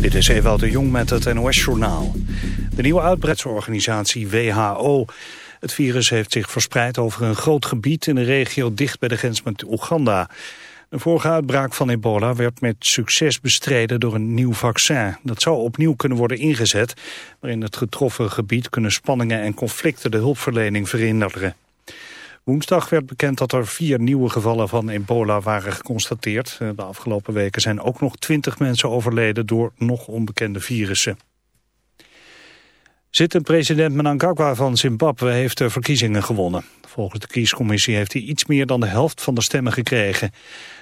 Dit is Ewout de Jong met het NOS-journaal. De nieuwe uitbreidsorganisatie WHO. Het virus heeft zich verspreid over een groot gebied in de regio dicht bij de grens met Oeganda. De vorige uitbraak van ebola werd met succes bestreden door een nieuw vaccin. Dat zou opnieuw kunnen worden ingezet, maar in het getroffen gebied kunnen spanningen en conflicten de hulpverlening verhinderen. Woensdag werd bekend dat er vier nieuwe gevallen van ebola waren geconstateerd. De afgelopen weken zijn ook nog twintig mensen overleden door nog onbekende virussen. Zittend president Mnangagwa van Zimbabwe heeft de verkiezingen gewonnen. Volgens de kiescommissie heeft hij iets meer dan de helft van de stemmen gekregen.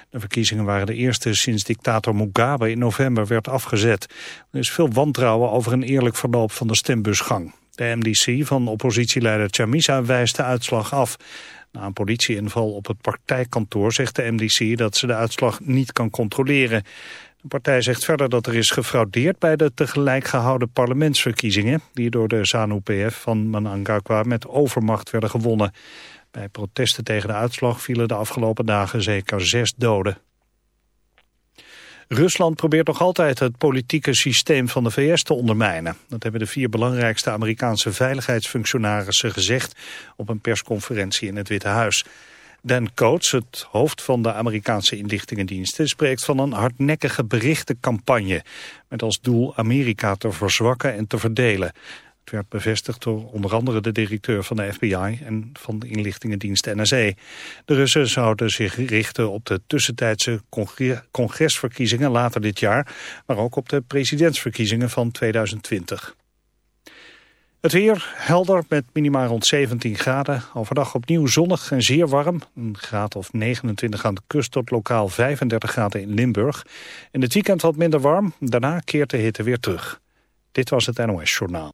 De verkiezingen waren de eerste sinds dictator Mugabe in november werd afgezet. Er is veel wantrouwen over een eerlijk verloop van de stembusgang. De MDC van oppositieleider Chamisa wijst de uitslag af. Na een politieinval op het partijkantoor zegt de MDC dat ze de uitslag niet kan controleren. De partij zegt verder dat er is gefraudeerd bij de tegelijk gehouden parlementsverkiezingen... die door de ZANU-PF van Mnangagwa met overmacht werden gewonnen. Bij protesten tegen de uitslag vielen de afgelopen dagen zeker zes doden. Rusland probeert nog altijd het politieke systeem van de VS te ondermijnen. Dat hebben de vier belangrijkste Amerikaanse veiligheidsfunctionarissen gezegd op een persconferentie in het Witte Huis. Dan Coates, het hoofd van de Amerikaanse inlichtingendiensten, spreekt van een hardnekkige berichtencampagne met als doel Amerika te verzwakken en te verdelen. Werd bevestigd door onder andere de directeur van de FBI en van de inlichtingendienst NSA. De Russen zouden zich richten op de tussentijdse congresverkiezingen later dit jaar, maar ook op de presidentsverkiezingen van 2020. Het weer helder met minimaal rond 17 graden. Overdag opnieuw zonnig en zeer warm. Een graad of 29 aan de kust tot lokaal 35 graden in Limburg. In het weekend wat minder warm. Daarna keert de hitte weer terug. Dit was het NOS Journaal.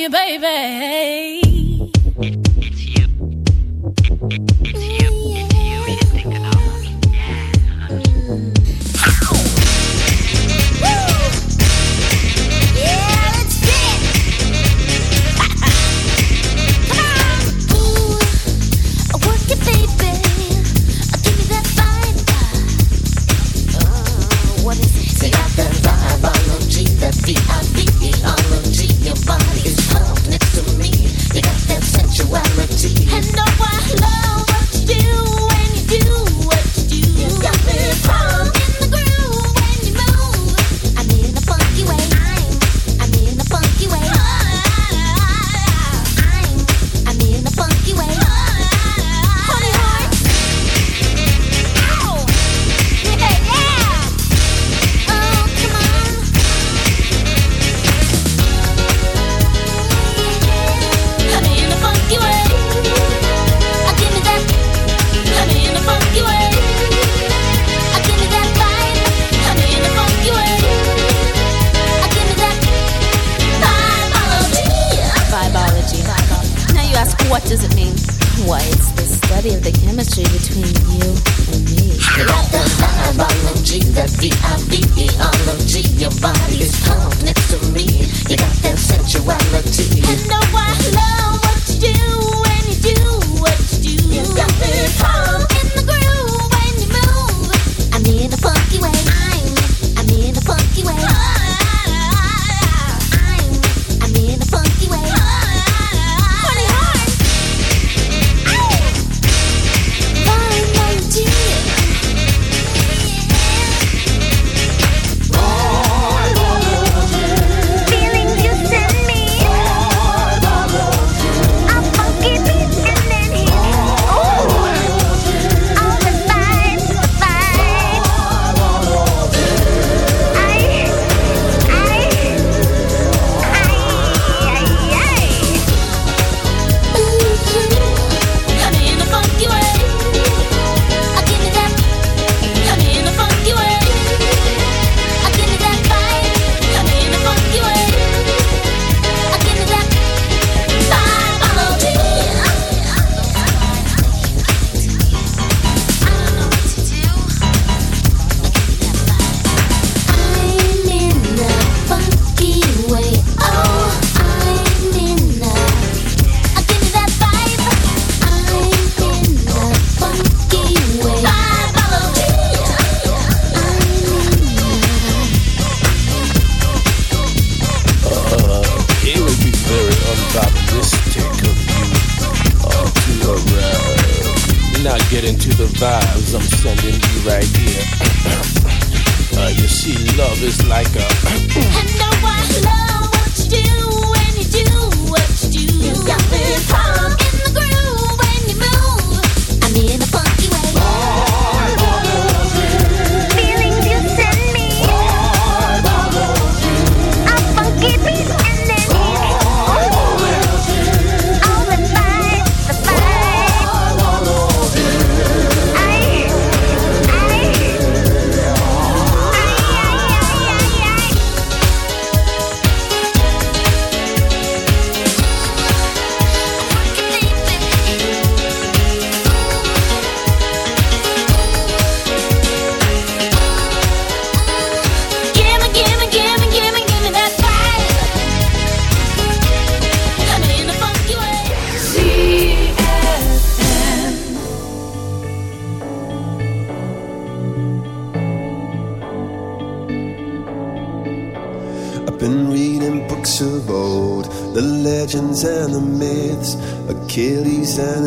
you, baby. It's you.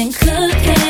something cooking.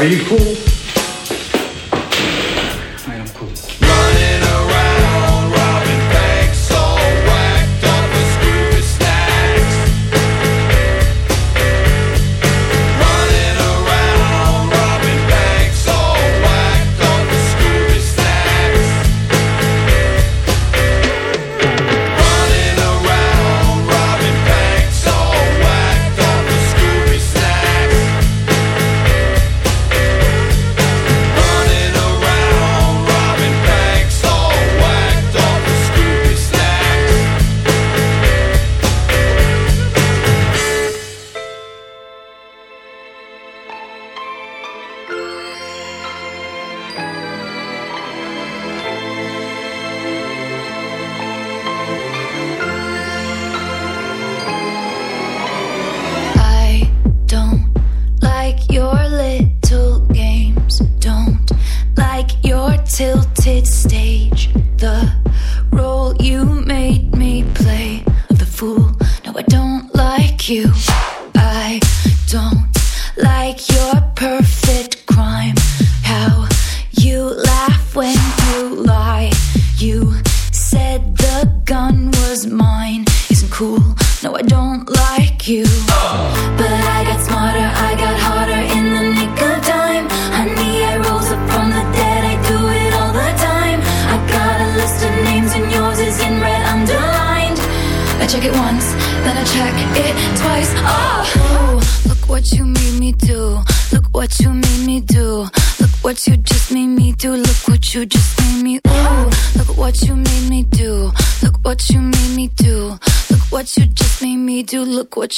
Are you cool?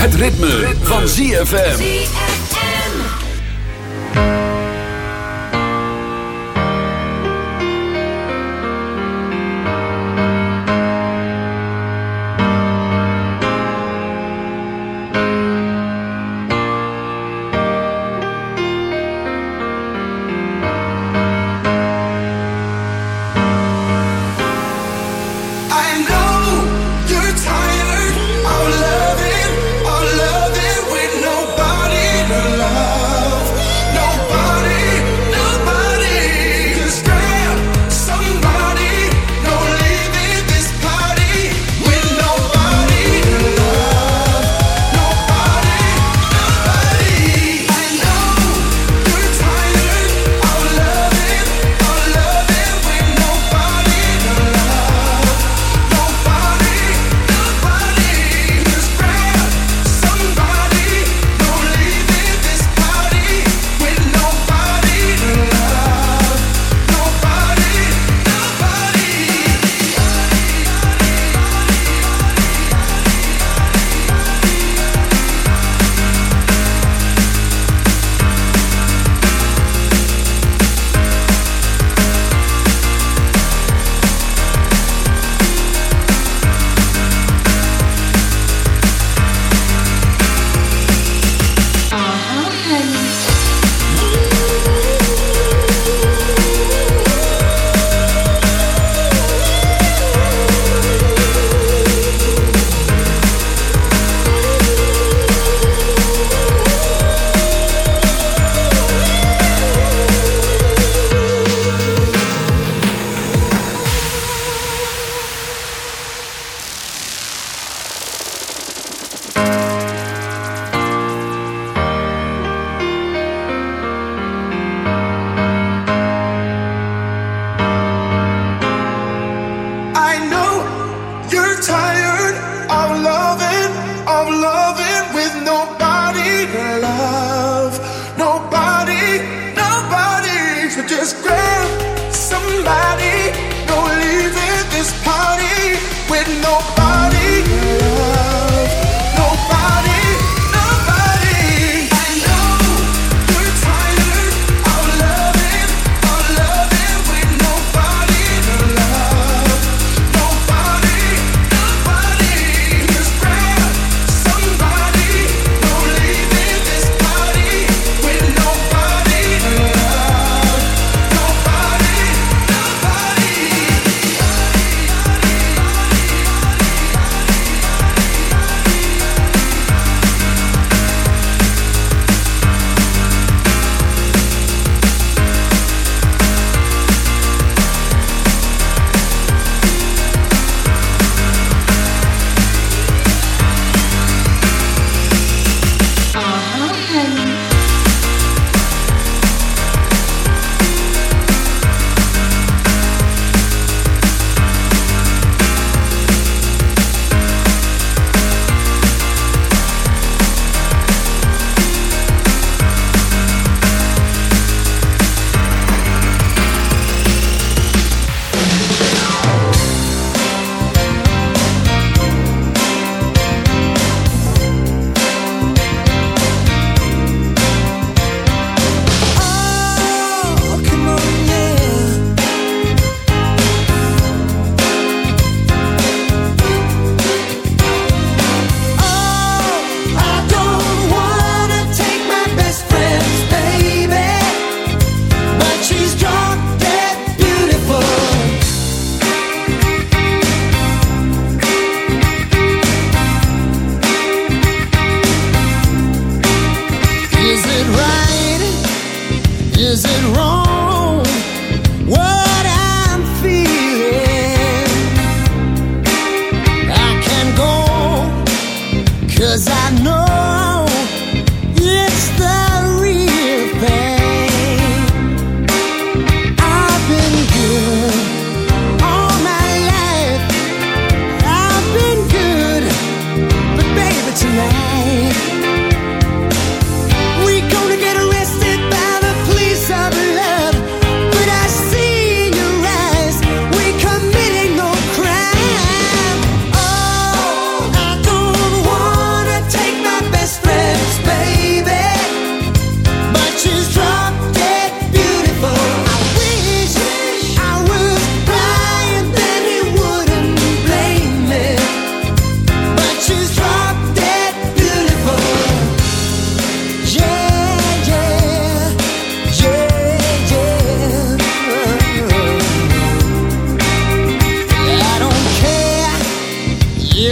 Het ritme, van ZFM.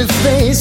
If they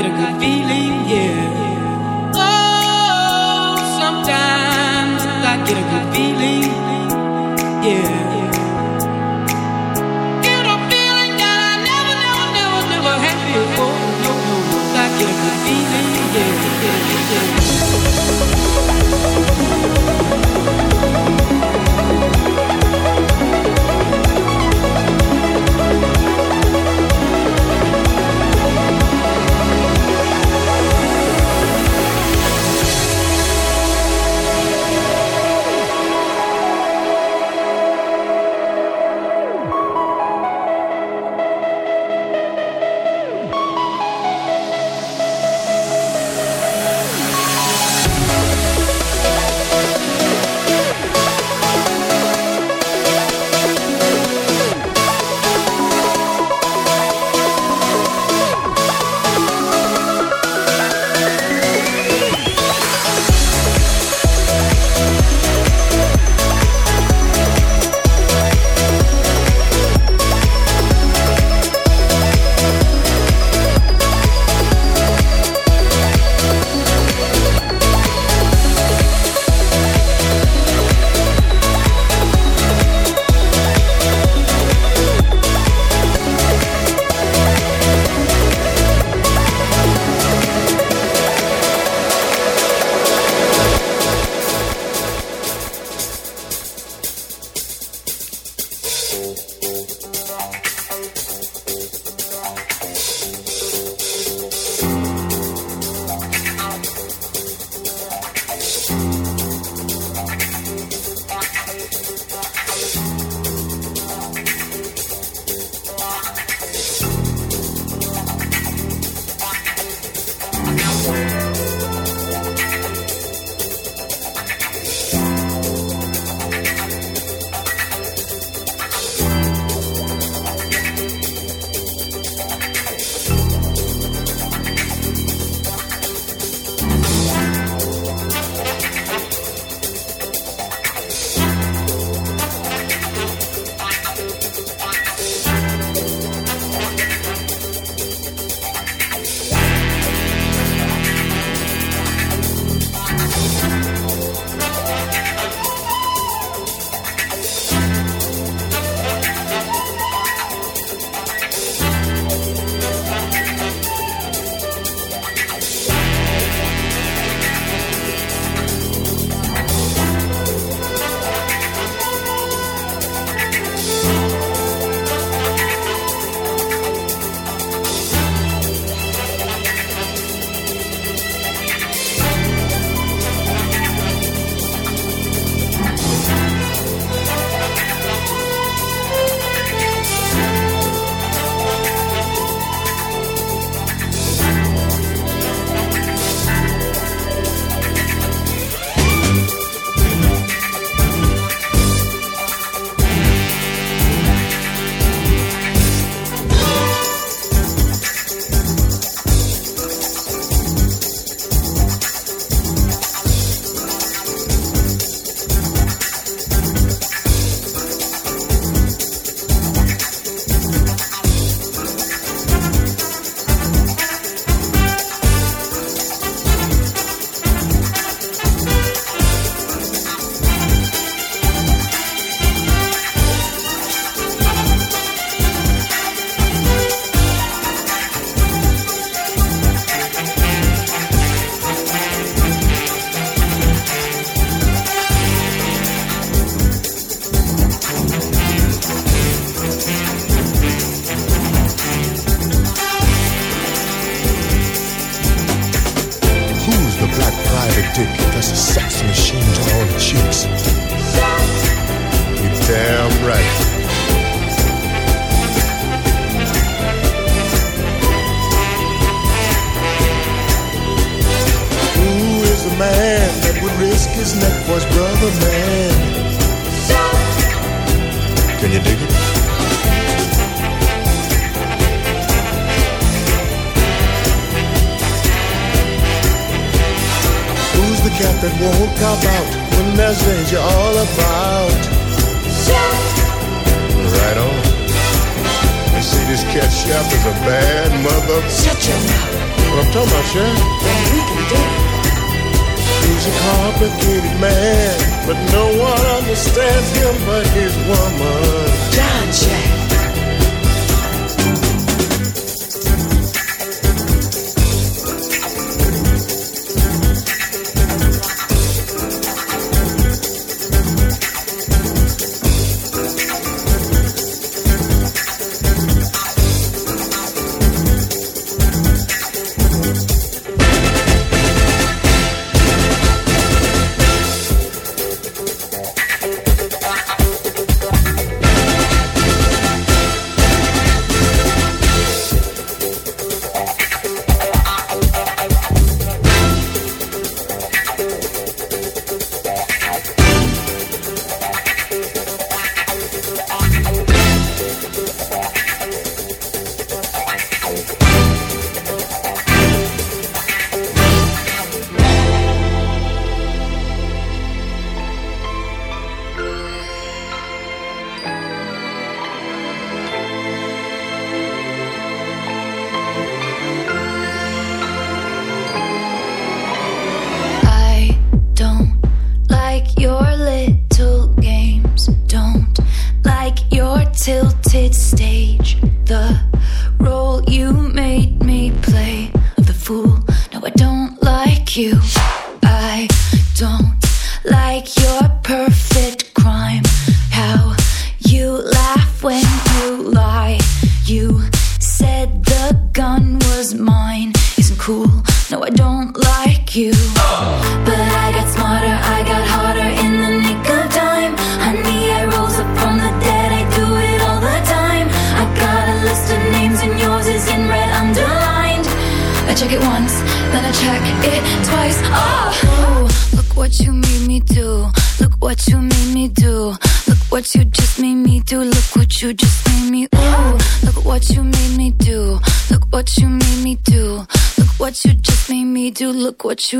Peter could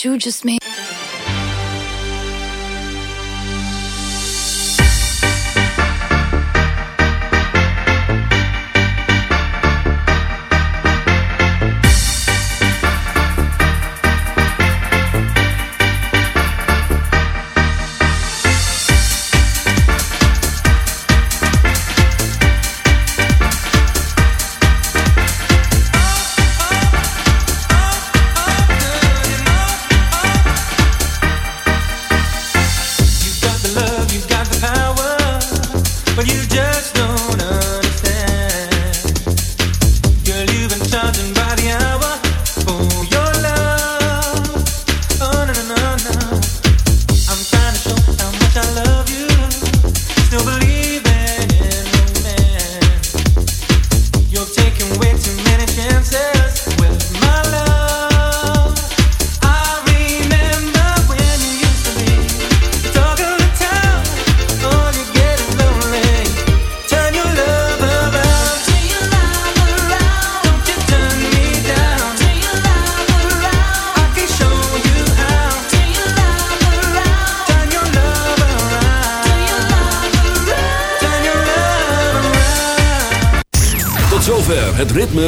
you just made.